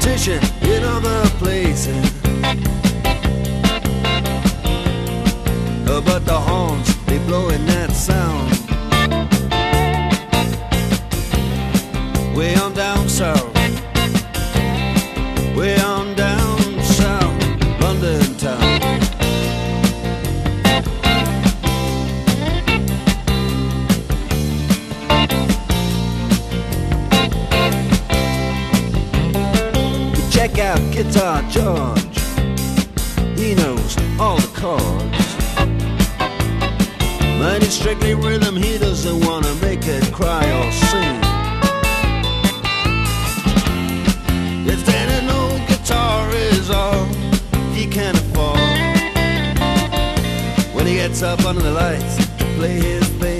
Competition in other places. Uh, But the horns, they blowing out Guitar George. He knows all the chords. But it's strictly rhythm, he doesn't wanna make it cry or sing. If then an old guitar is all he can afford, when he gets up under the lights to play his thing.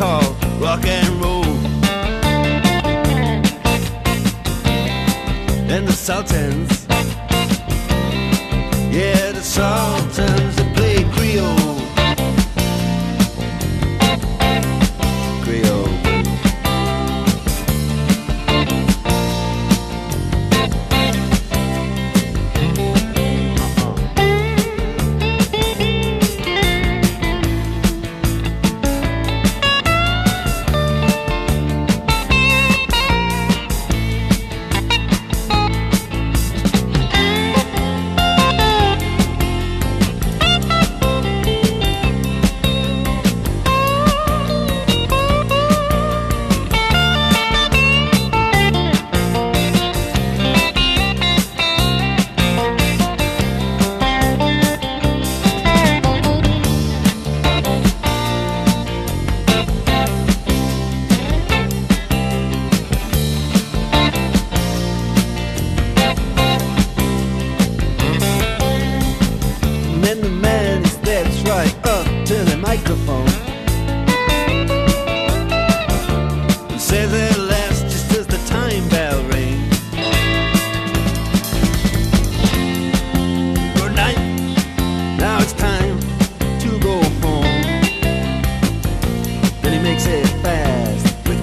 what call rock and roll. And the Sultans, yeah, the Sultans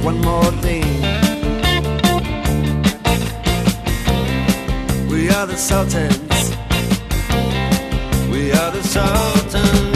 one more thing. We are the Sultans. We are the Sultans